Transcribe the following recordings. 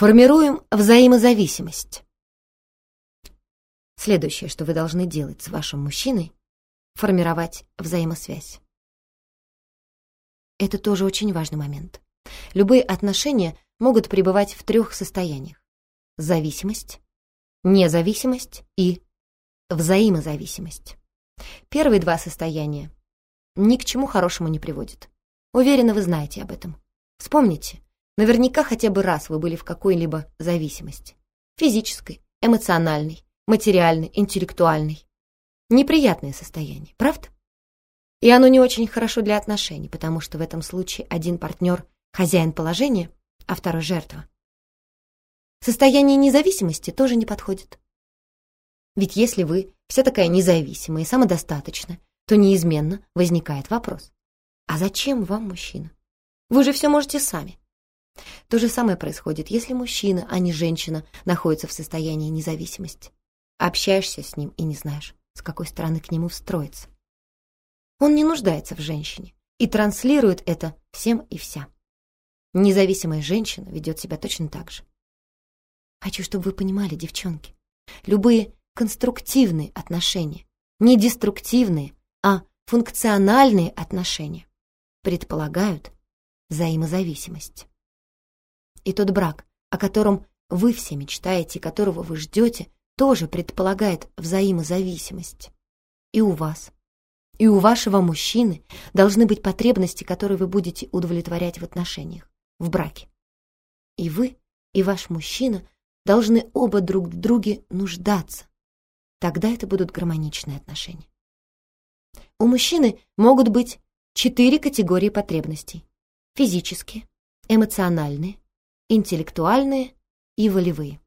Формируем взаимозависимость. Следующее, что вы должны делать с вашим мужчиной, формировать взаимосвязь. Это тоже очень важный момент. Любые отношения могут пребывать в трех состояниях. Зависимость, независимость и взаимозависимость. Первые два состояния ни к чему хорошему не приводят. Уверена, вы знаете об этом. Вспомните, наверняка хотя бы раз вы были в какой-либо зависимости. Физической, эмоциональной, материальной, интеллектуальной. Неприятное состояние, правда? И оно не очень хорошо для отношений, потому что в этом случае один партнер — хозяин положения, а второй — жертва. Состояние независимости тоже не подходит. Ведь если вы вся такая независимая и самодостаточная, то неизменно возникает вопрос. А зачем вам мужчина? Вы же все можете сами. То же самое происходит, если мужчина, а не женщина, находится в состоянии независимости. Общаешься с ним и не знаешь, с какой стороны к нему встроиться. Он не нуждается в женщине и транслирует это всем и вся. Независимая женщина ведет себя точно так же. Хочу, чтобы вы понимали, девчонки, любые конструктивные отношения, не деструктивные, а функциональные отношения предполагают взаимозависимость. И тот брак, о котором вы все мечтаете, которого вы ждете, тоже предполагает взаимозависимость. И у вас, и у вашего мужчины должны быть потребности, которые вы будете удовлетворять в отношениях, в браке. И вы, и ваш мужчина должны оба друг в друге нуждаться. Тогда это будут гармоничные отношения. У мужчины могут быть четыре категории потребностей. Физические, эмоциональные, интеллектуальные и волевые.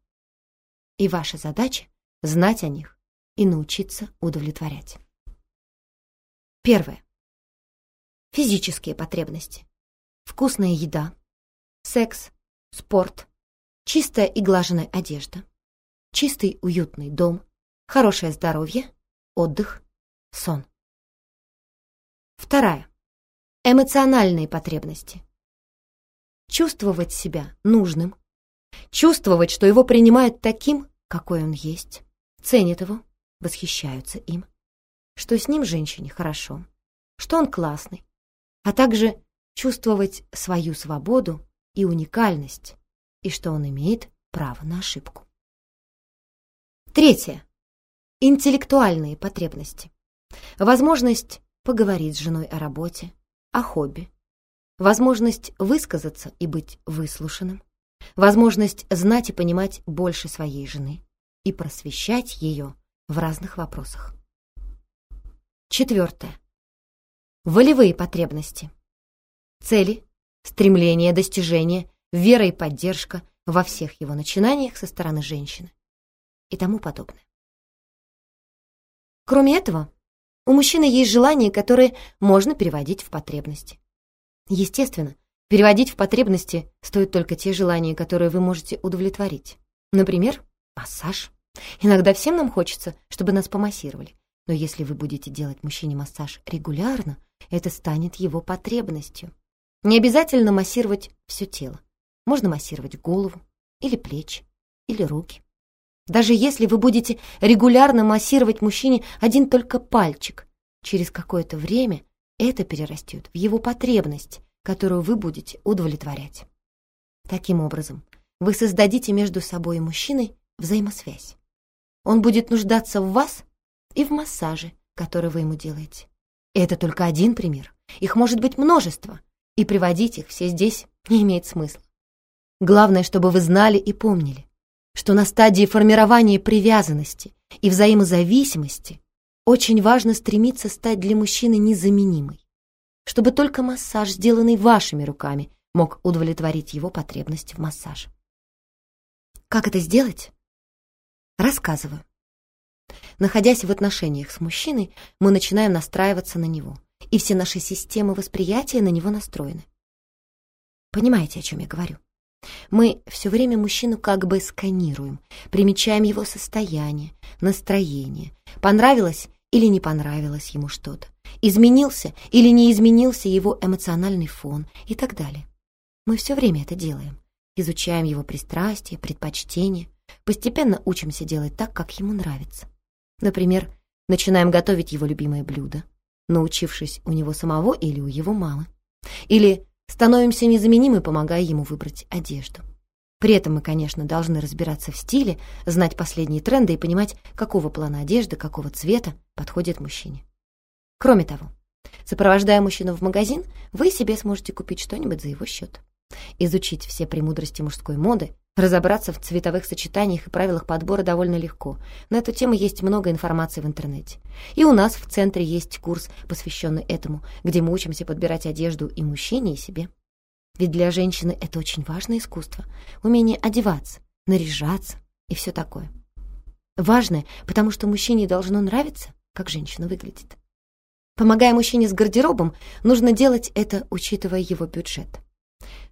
И ваша задача — знать о них и научиться удовлетворять. Первое. Физические потребности. Вкусная еда, секс, спорт, чистая и глаженная одежда, чистый уютный дом, хорошее здоровье, отдых, сон. Вторая. Эмоциональные потребности. Чувствовать себя нужным, чувствовать, что его принимают таким, какой он есть, ценят его, восхищаются им, что с ним женщине хорошо, что он классный, а также чувствовать свою свободу и уникальность, и что он имеет право на ошибку. Третье. Интеллектуальные потребности. Возможность поговорить с женой о работе, о хобби, возможность высказаться и быть выслушанным, возможность знать и понимать больше своей жены и просвещать ее в разных вопросах. Четвертое. Волевые потребности. Цели, стремления, достижения, вера и поддержка во всех его начинаниях со стороны женщины и тому подобное. Кроме этого, у мужчины есть желания, которые можно переводить в потребности. Естественно, переводить в потребности стоит только те желания, которые вы можете удовлетворить. Например, массаж. Иногда всем нам хочется, чтобы нас помассировали. Но если вы будете делать мужчине массаж регулярно, это станет его потребностью. Не обязательно массировать все тело. Можно массировать голову, или плечи, или руки. Даже если вы будете регулярно массировать мужчине один только пальчик, через какое-то время это перерастет в его потребность, которую вы будете удовлетворять. Таким образом, вы создадите между собой и мужчиной взаимосвязь. Он будет нуждаться в вас и в массаже, который вы ему делаете. Это только один пример. Их может быть множество, и приводить их все здесь не имеет смысла. Главное, чтобы вы знали и помнили, что на стадии формирования привязанности и взаимозависимости очень важно стремиться стать для мужчины незаменимой, чтобы только массаж, сделанный вашими руками, мог удовлетворить его потребность в массаже. Как это сделать? Рассказываю. Находясь в отношениях с мужчиной, мы начинаем настраиваться на него, и все наши системы восприятия на него настроены. Понимаете, о чем я говорю? Мы все время мужчину как бы сканируем, примечаем его состояние, настроение, понравилось или не понравилось ему что-то, изменился или не изменился его эмоциональный фон и так далее. Мы все время это делаем, изучаем его пристрастия, предпочтения, постепенно учимся делать так, как ему нравится. Например, начинаем готовить его любимое блюдо, научившись у него самого или у его мамы. Или становимся незаменимы, помогая ему выбрать одежду. При этом мы, конечно, должны разбираться в стиле, знать последние тренды и понимать, какого плана одежды, какого цвета подходит мужчине. Кроме того, сопровождая мужчину в магазин, вы себе сможете купить что-нибудь за его счет. Изучить все премудрости мужской моды, разобраться в цветовых сочетаниях и правилах подбора довольно легко. На эту тему есть много информации в интернете. И у нас в центре есть курс, посвященный этому, где мы учимся подбирать одежду и мужчине, и себе. Ведь для женщины это очень важное искусство. Умение одеваться, наряжаться и все такое. Важное, потому что мужчине должно нравиться, как женщина выглядит. Помогая мужчине с гардеробом, нужно делать это, учитывая его бюджет.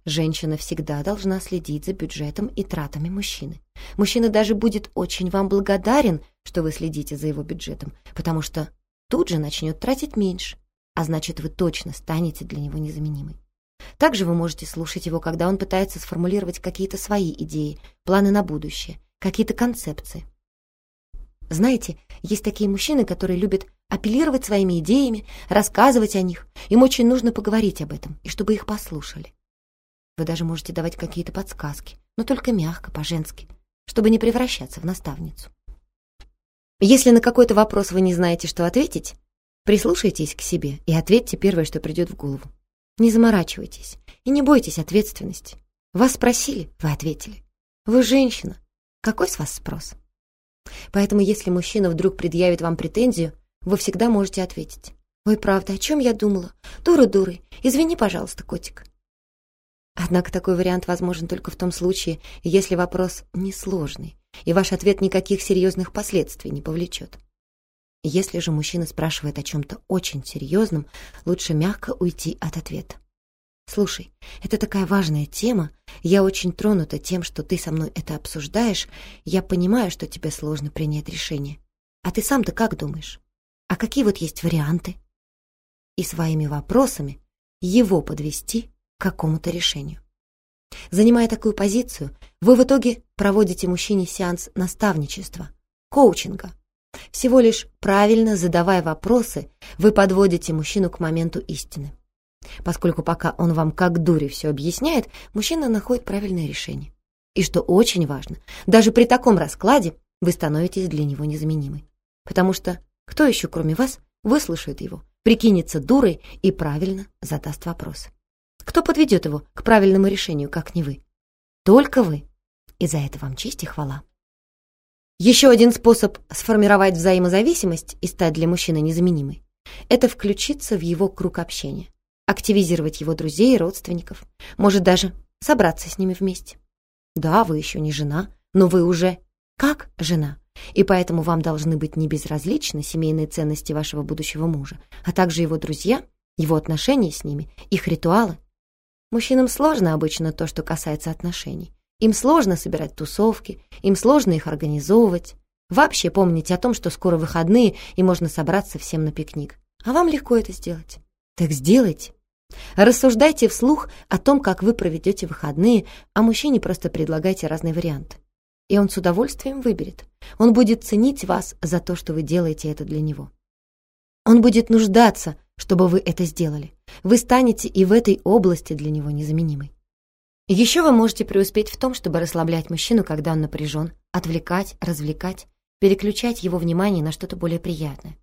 Женщина всегда должна следить за бюджетом и тратами мужчины. Мужчина даже будет очень вам благодарен, что вы следите за его бюджетом, потому что тут же начнет тратить меньше, а значит, вы точно станете для него незаменимой. Также вы можете слушать его, когда он пытается сформулировать какие-то свои идеи, планы на будущее, какие-то концепции. Знаете, есть такие мужчины, которые любят апеллировать своими идеями, рассказывать о них. Им очень нужно поговорить об этом, и чтобы их послушали. Вы даже можете давать какие-то подсказки, но только мягко, по-женски, чтобы не превращаться в наставницу. Если на какой-то вопрос вы не знаете, что ответить, прислушайтесь к себе и ответьте первое, что придет в голову. Не заморачивайтесь и не бойтесь ответственности. Вас спросили, вы ответили. Вы женщина. Какой с вас спрос? Поэтому если мужчина вдруг предъявит вам претензию, вы всегда можете ответить. «Ой, правда, о чем я думала? Дура дурой. Извини, пожалуйста, котик». Однако такой вариант возможен только в том случае, если вопрос несложный, и ваш ответ никаких серьезных последствий не повлечет. Если же мужчина спрашивает о чем-то очень серьезном, лучше мягко уйти от ответа. «Слушай, это такая важная тема. Я очень тронута тем, что ты со мной это обсуждаешь. Я понимаю, что тебе сложно принять решение. А ты сам-то как думаешь? А какие вот есть варианты?» И своими вопросами его подвести к какому-то решению. Занимая такую позицию, вы в итоге проводите мужчине сеанс наставничества, коучинга – всего лишь правильно задавая вопросы, вы подводите мужчину к моменту истины. Поскольку пока он вам как дури все объясняет, мужчина находит правильное решение. И что очень важно, даже при таком раскладе вы становитесь для него незаменимой. Потому что кто еще, кроме вас, выслушает его, прикинется дурой и правильно задаст вопрос. Кто подведет его к правильному решению, как не вы? Только вы. И за это вам честь и хвала. Еще один способ сформировать взаимозависимость и стать для мужчины незаменимой – это включиться в его круг общения, активизировать его друзей и родственников, может даже собраться с ними вместе. Да, вы еще не жена, но вы уже как жена, и поэтому вам должны быть не безразличны семейные ценности вашего будущего мужа, а также его друзья, его отношения с ними, их ритуалы. Мужчинам сложно обычно то, что касается отношений. Им сложно собирать тусовки, им сложно их организовывать. Вообще помните о том, что скоро выходные и можно собраться всем на пикник. А вам легко это сделать. Так сделайте. Рассуждайте вслух о том, как вы проведете выходные, а мужчине просто предлагайте разные варианты. И он с удовольствием выберет. Он будет ценить вас за то, что вы делаете это для него. Он будет нуждаться, чтобы вы это сделали. Вы станете и в этой области для него незаменимой. Еще вы можете преуспеть в том, чтобы расслаблять мужчину, когда он напряжен, отвлекать, развлекать, переключать его внимание на что-то более приятное.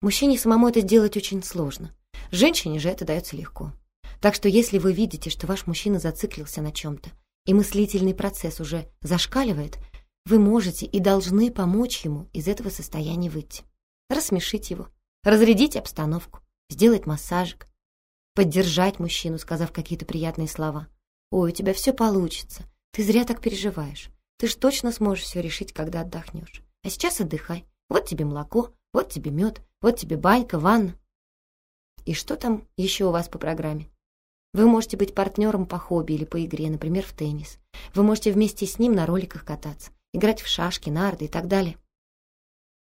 Мужчине самому это сделать очень сложно. Женщине же это дается легко. Так что если вы видите, что ваш мужчина зациклился на чем-то, и мыслительный процесс уже зашкаливает, вы можете и должны помочь ему из этого состояния выйти. Рассмешить его, разрядить обстановку, сделать массажик, поддержать мужчину, сказав какие-то приятные слова. «Ой, у тебя все получится. Ты зря так переживаешь. Ты ж точно сможешь все решить, когда отдохнешь. А сейчас отдыхай. Вот тебе молоко, вот тебе мед, вот тебе банька, ванна». И что там еще у вас по программе? Вы можете быть партнером по хобби или по игре, например, в теннис. Вы можете вместе с ним на роликах кататься, играть в шашки, нарды и так далее.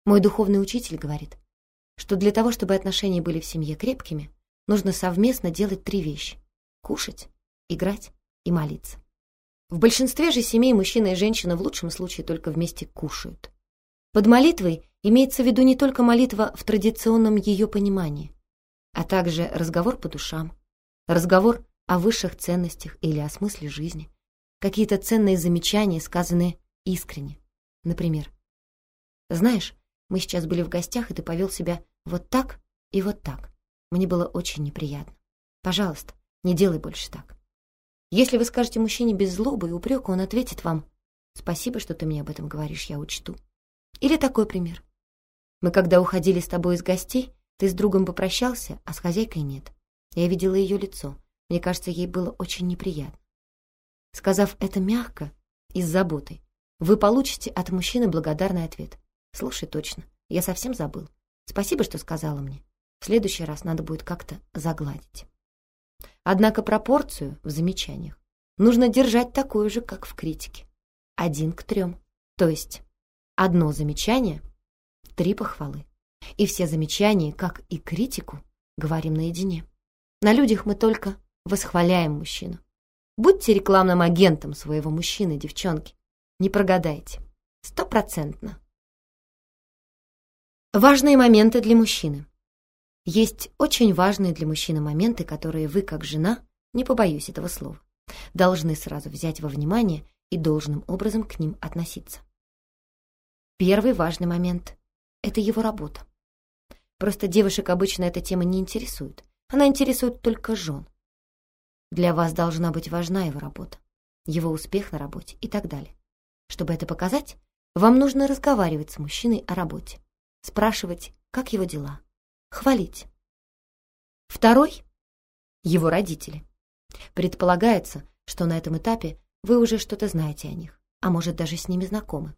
Мой духовный учитель говорит, что для того, чтобы отношения были в семье крепкими, нужно совместно делать три вещи. Кушать, играть и молиться. В большинстве же семей мужчина и женщина в лучшем случае только вместе кушают. Под молитвой имеется в виду не только молитва в традиционном ее понимании, а также разговор по душам, разговор о высших ценностях или о смысле жизни, какие-то ценные замечания, сказанные искренне. Например, «Знаешь, мы сейчас были в гостях, и ты повел себя вот так и вот так. Мне было очень неприятно. Пожалуйста, не делай больше так». Если вы скажете мужчине без злобы и упрека, он ответит вам «Спасибо, что ты мне об этом говоришь, я учту». Или такой пример. Мы когда уходили с тобой из гостей, ты с другом попрощался, а с хозяйкой нет. Я видела ее лицо. Мне кажется, ей было очень неприятно. Сказав это мягко и с заботой, вы получите от мужчины благодарный ответ. «Слушай, точно, я совсем забыл. Спасибо, что сказала мне. В следующий раз надо будет как-то загладить». Однако пропорцию в замечаниях нужно держать такую же, как в критике. Один к трем. То есть одно замечание — три похвалы. И все замечания, как и критику, говорим наедине. На людях мы только восхваляем мужчину. Будьте рекламным агентом своего мужчины, девчонки. Не прогадайте. Стопроцентно. Важные моменты для мужчины. Есть очень важные для мужчины моменты, которые вы, как жена, не побоюсь этого слова, должны сразу взять во внимание и должным образом к ним относиться. Первый важный момент — это его работа. Просто девушек обычно эта тема не интересует. Она интересует только жен. Для вас должна быть важна его работа, его успех на работе и так далее. Чтобы это показать, вам нужно разговаривать с мужчиной о работе, спрашивать, как его дела, хвалить. Второй — его родители. Предполагается, что на этом этапе вы уже что-то знаете о них, а может даже с ними знакомы.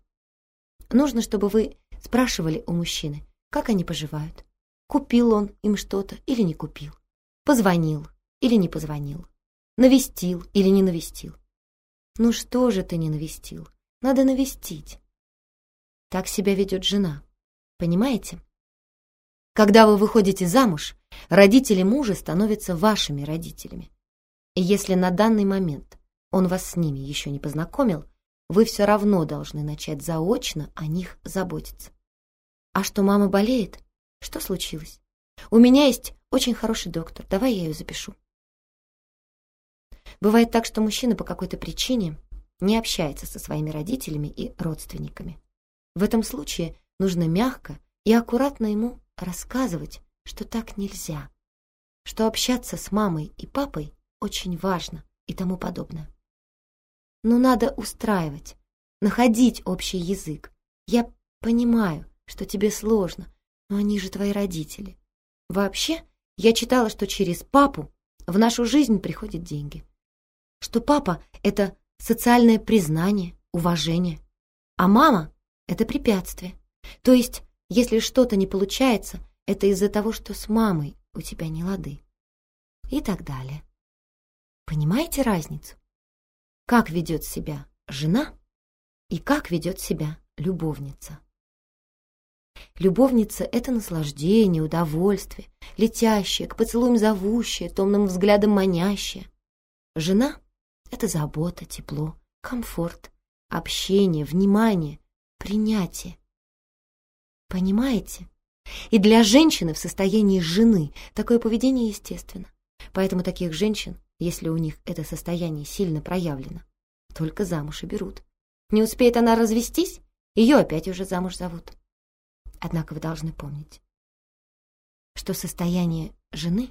Нужно, чтобы вы спрашивали у мужчины, как они поживают, купил он им что-то или не купил, позвонил или не позвонил, навестил или не навестил. Ну что же ты не навестил? Надо навестить. Так себя ведет жена. Понимаете? Когда вы выходите замуж, родители мужа становятся вашими родителями. И если на данный момент он вас с ними еще не познакомил, вы все равно должны начать заочно о них заботиться. А что мама болеет? Что случилось? У меня есть очень хороший доктор, давай я ее запишу. Бывает так, что мужчина по какой-то причине не общается со своими родителями и родственниками. В этом случае нужно мягко и аккуратно ему рассказывать, что так нельзя, что общаться с мамой и папой очень важно и тому подобное. Но надо устраивать, находить общий язык. Я понимаю, что тебе сложно, но они же твои родители. Вообще, я читала, что через папу в нашу жизнь приходят деньги. Что папа — это социальное признание, уважение, а мама — это препятствие. То есть если что-то не получается, это из-за того, что с мамой у тебя не лады. И так далее. Понимаете разницу? Как ведет себя жена и как ведет себя любовница. Любовница — это наслаждение, удовольствие, летящее, к поцелуям зовущее, томным взглядом манящее. Жена — это забота, тепло, комфорт, общение, внимание, принятие, Понимаете? И для женщины в состоянии жены такое поведение естественно. Поэтому таких женщин, если у них это состояние сильно проявлено, только замуж и берут. Не успеет она развестись, ее опять уже замуж зовут. Однако вы должны помнить, что состояние жены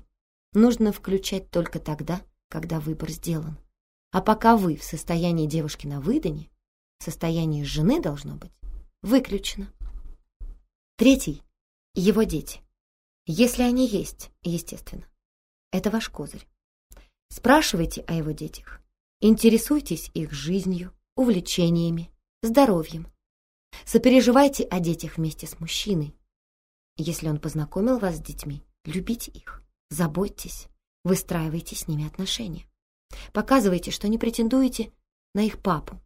нужно включать только тогда, когда выбор сделан. А пока вы в состоянии девушки на выдане, состояние жены должно быть выключено. Третий — его дети. Если они есть, естественно. Это ваш козырь. Спрашивайте о его детях. Интересуйтесь их жизнью, увлечениями, здоровьем. Сопереживайте о детях вместе с мужчиной. Если он познакомил вас с детьми, любите их, заботьтесь, выстраивайте с ними отношения. Показывайте, что не претендуете на их папу.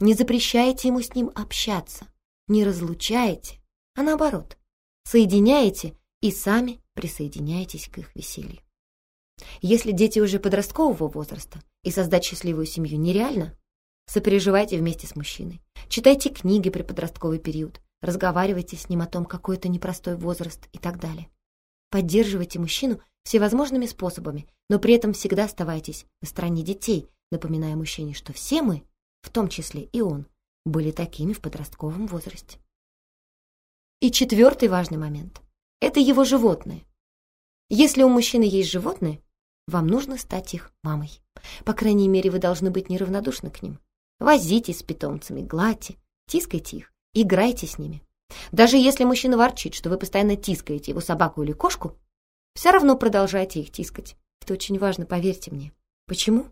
Не запрещайте ему с ним общаться, не разлучаете, а наоборот, соединяете и сами присоединяетесь к их веселью. Если дети уже подросткового возраста и создать счастливую семью нереально, сопереживайте вместе с мужчиной. Читайте книги при подростковый период, разговаривайте с ним о том, какой это непростой возраст и так далее. Поддерживайте мужчину всевозможными способами, но при этом всегда оставайтесь на стороне детей, напоминая мужчине, что все мы, в том числе и он, были такими в подростковом возрасте. И четвертый важный момент – это его животные. Если у мужчины есть животные, вам нужно стать их мамой. По крайней мере, вы должны быть неравнодушны к ним. Возитесь с питомцами, гладьте, тискайте их, играйте с ними. Даже если мужчина ворчит, что вы постоянно тискаете его собаку или кошку, все равно продолжайте их тискать. Это очень важно, поверьте мне. Почему?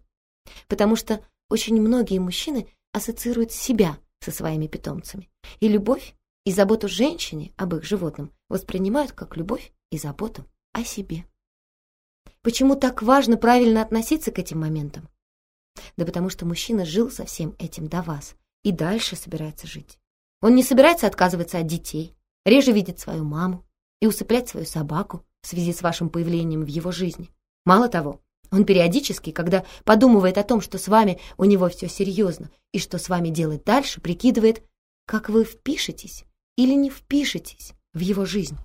Потому что очень многие мужчины ассоциируют себя со своими питомцами. И любовь и заботу женщине об их животном воспринимают как любовь и заботу о себе. Почему так важно правильно относиться к этим моментам? Да потому что мужчина жил со всем этим до вас и дальше собирается жить. Он не собирается отказываться от детей, реже видит свою маму и усыплять свою собаку в связи с вашим появлением в его жизни. Мало того, он периодически, когда подумывает о том, что с вами у него все серьезно и что с вами делать дальше, прикидывает, как вы впишетесь или не впишетесь в его жизнь.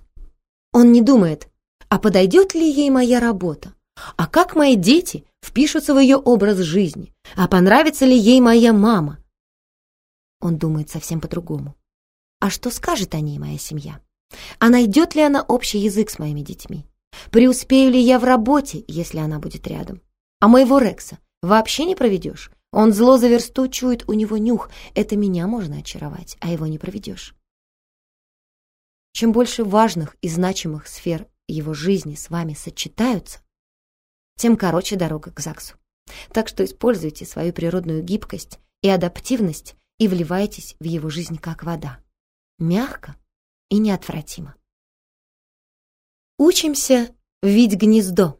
Он не думает, а подойдет ли ей моя работа? А как мои дети впишутся в ее образ жизни? А понравится ли ей моя мама? Он думает совсем по-другому. А что скажет о ней моя семья? А найдет ли она общий язык с моими детьми? Преуспею ли я в работе, если она будет рядом? А моего Рекса вообще не проведешь? Он зло за версту чует, у него нюх. Это меня можно очаровать, а его не проведешь. Чем больше важных и значимых сфер его жизни с вами сочетаются, тем короче дорога к ЗАГСу. Так что используйте свою природную гибкость и адаптивность и вливайтесь в его жизнь как вода. Мягко и неотвратимо. Учимся видеть гнездо.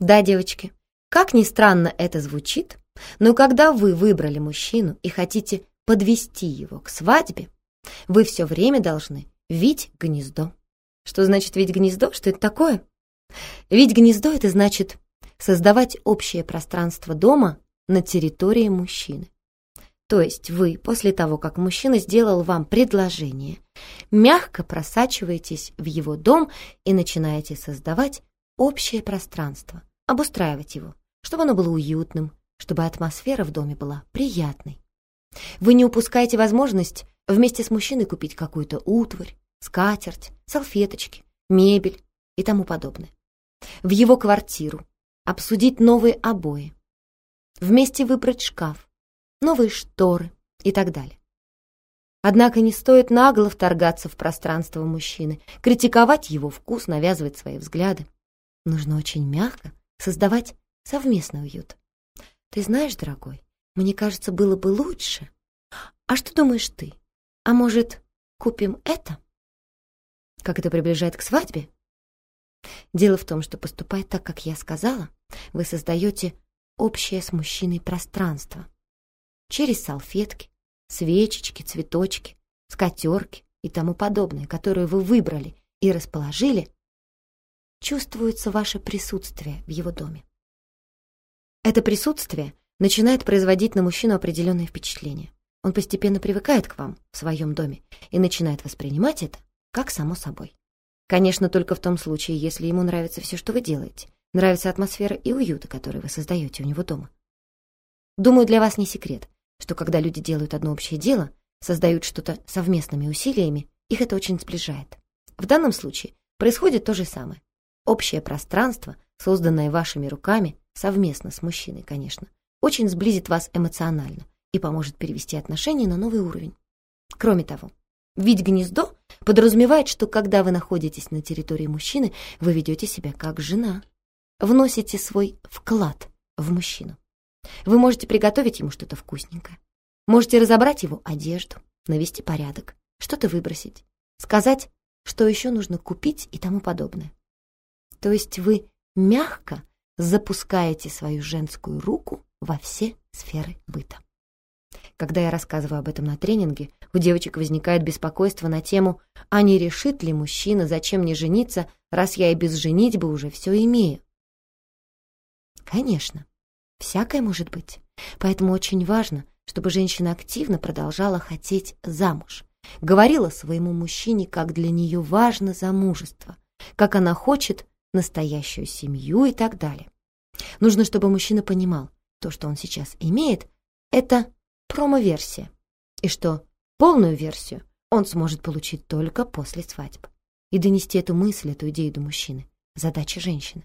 Да, девочки, как ни странно это звучит, но когда вы выбрали мужчину и хотите подвести его к свадьбе, вы все время должны видеть гнездо. Что значит видеть гнездо? Что это такое? Видеть гнездо — это значит создавать общее пространство дома на территории мужчины. То есть вы, после того, как мужчина сделал вам предложение, мягко просачиваетесь в его дом и начинаете создавать общее пространство, обустраивать его, чтобы оно было уютным, чтобы атмосфера в доме была приятной. Вы не упускаете возможность вместе с мужчиной купить какую-то утварь, скатерть, салфеточки, мебель и тому подобное. В его квартиру, обсудить новые обои, вместе выбрать шкаф, новые шторы и так далее. Однако не стоит нагло вторгаться в пространство мужчины, критиковать его вкус, навязывать свои взгляды. Нужно очень мягко создавать совместный уют. Ты знаешь, дорогой, мне кажется, было бы лучше. А что думаешь ты? А может, купим это? Как это приближает к свадьбе? Дело в том, что поступая так, как я сказала, вы создаете общее с мужчиной пространство. Через салфетки, свечечки, цветочки, скатерки и тому подобное, которые вы выбрали и расположили, чувствуется ваше присутствие в его доме. Это присутствие начинает производить на мужчину определенное впечатление. Он постепенно привыкает к вам в своем доме и начинает воспринимать это как само собой. Конечно, только в том случае, если ему нравится все, что вы делаете, нравится атмосфера и уют, который вы создаете у него дома. Думаю, для вас не секрет, что когда люди делают одно общее дело, создают что-то совместными усилиями, их это очень сближает. В данном случае происходит то же самое. Общее пространство, созданное вашими руками, совместно с мужчиной, конечно, очень сблизит вас эмоционально и поможет перевести отношения на новый уровень. Кроме того, ведь гнездо подразумевает, что когда вы находитесь на территории мужчины, вы ведете себя как жена, вносите свой вклад в мужчину. Вы можете приготовить ему что-то вкусненькое. Можете разобрать его одежду, навести порядок, что-то выбросить, сказать, что еще нужно купить и тому подобное. То есть вы мягко запускаете свою женскую руку во все сферы быта. Когда я рассказываю об этом на тренинге, у девочек возникает беспокойство на тему «А не решит ли мужчина, зачем мне жениться, раз я и без женитьбы уже все имею?» Конечно, Всякое может быть. Поэтому очень важно, чтобы женщина активно продолжала хотеть замуж. Говорила своему мужчине, как для нее важно замужество, как она хочет настоящую семью и так далее. Нужно, чтобы мужчина понимал, то, что он сейчас имеет, это промо-версия, и что полную версию он сможет получить только после свадьбы. И донести эту мысль, эту идею до мужчины – задача женщины.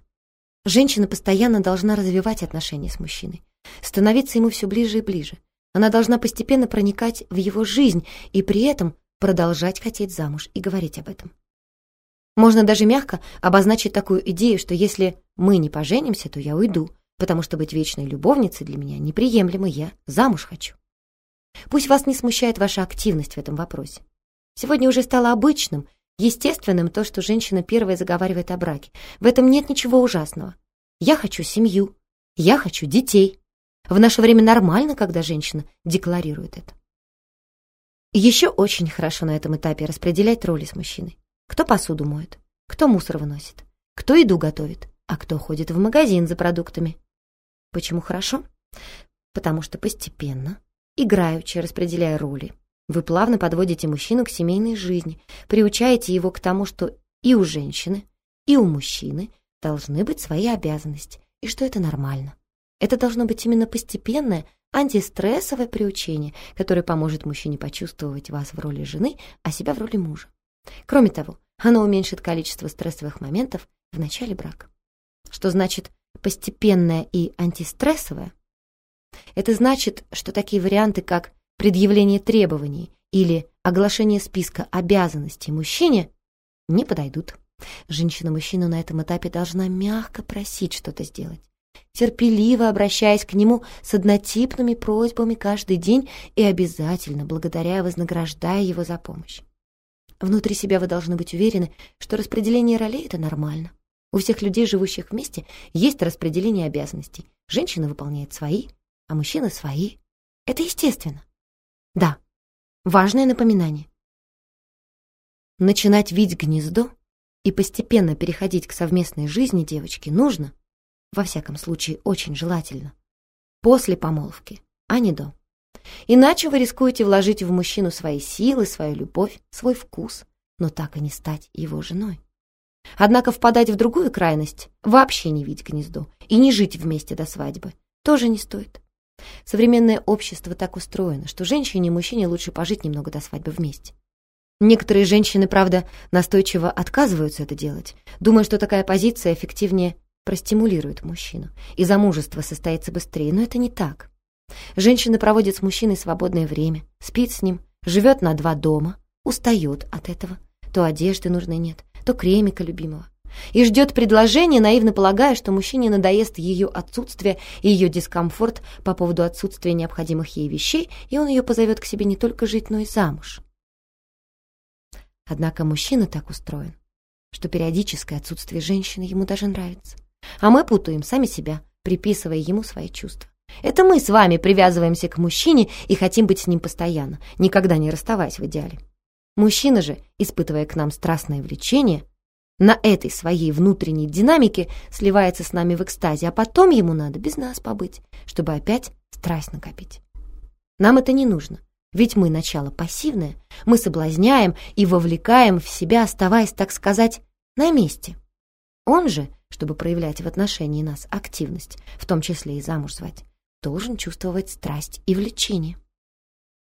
Женщина постоянно должна развивать отношения с мужчиной, становиться ему все ближе и ближе. Она должна постепенно проникать в его жизнь и при этом продолжать хотеть замуж и говорить об этом. Можно даже мягко обозначить такую идею, что если мы не поженимся, то я уйду, потому что быть вечной любовницей для меня неприемлемо, я замуж хочу. Пусть вас не смущает ваша активность в этом вопросе. Сегодня уже стало обычным, естественным то, что женщина первая заговаривает о браке. В этом нет ничего ужасного. Я хочу семью, я хочу детей. В наше время нормально, когда женщина декларирует это. Еще очень хорошо на этом этапе распределять роли с мужчиной. Кто посуду моет, кто мусор выносит, кто еду готовит, а кто ходит в магазин за продуктами. Почему хорошо? Потому что постепенно, играючи, распределяя роли, вы плавно подводите мужчину к семейной жизни, приучаете его к тому, что и у женщины, и у мужчины должны быть свои обязанности, и что это нормально. Это должно быть именно постепенное, антистрессовое приучение, которое поможет мужчине почувствовать вас в роли жены, а себя в роли мужа. Кроме того, оно уменьшит количество стрессовых моментов в начале брака. Что значит постепенное и антистрессовое? Это значит, что такие варианты, как предъявление требований или оглашение списка обязанностей мужчине, не подойдут. Женщина-мужчина на этом этапе должна мягко просить что-то сделать, терпеливо обращаясь к нему с однотипными просьбами каждый день и обязательно благодаря и вознаграждая его за помощь. Внутри себя вы должны быть уверены, что распределение ролей — это нормально. У всех людей, живущих вместе, есть распределение обязанностей. Женщина выполняет свои, а мужчина — свои. Это естественно. Да, важное напоминание. Начинать видеть гнездо и постепенно переходить к совместной жизни девочки нужно, во всяком случае очень желательно, после помолвки, а не до. Иначе вы рискуете вложить в мужчину свои силы, свою любовь, свой вкус, но так и не стать его женой. Однако впадать в другую крайность, вообще не видеть гнездо и не жить вместе до свадьбы, тоже не стоит. Современное общество так устроено, что женщине и мужчине лучше пожить немного до свадьбы вместе. Некоторые женщины, правда, настойчиво отказываются это делать, думая, что такая позиция эффективнее простимулирует мужчину, и замужество состоится быстрее, но это не так. Женщина проводит с мужчиной свободное время, спит с ним, живет на два дома, устает от этого. То одежды нужной нет, то кремика любимого. И ждет предложения, наивно полагая, что мужчине надоест ее отсутствие и ее дискомфорт по поводу отсутствия необходимых ей вещей, и он ее позовет к себе не только жить, но и замуж. Однако мужчина так устроен, что периодическое отсутствие женщины ему даже нравится. А мы путаем сами себя, приписывая ему свои чувства. Это мы с вами привязываемся к мужчине и хотим быть с ним постоянно, никогда не расставаясь в идеале. Мужчина же, испытывая к нам страстное влечение, на этой своей внутренней динамике сливается с нами в экстазе, а потом ему надо без нас побыть, чтобы опять страсть накопить. Нам это не нужно, ведь мы начало пассивное, мы соблазняем и вовлекаем в себя, оставаясь, так сказать, на месте. Он же, чтобы проявлять в отношении нас активность, в том числе и замуж звать, должен чувствовать страсть и влечение.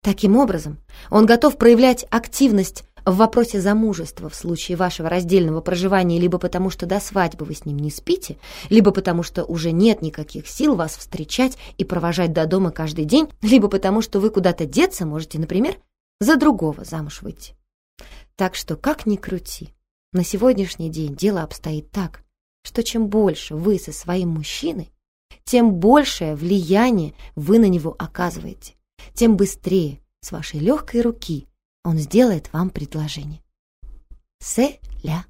Таким образом, он готов проявлять активность в вопросе замужества в случае вашего раздельного проживания либо потому, что до свадьбы вы с ним не спите, либо потому, что уже нет никаких сил вас встречать и провожать до дома каждый день, либо потому, что вы куда-то деться можете, например, за другого замуж выйти. Так что, как ни крути, на сегодняшний день дело обстоит так, что чем больше вы со своим мужчиной, тем большее влияние вы на него оказываете, тем быстрее с вашей легкой руки он сделает вам предложение. Се-ля.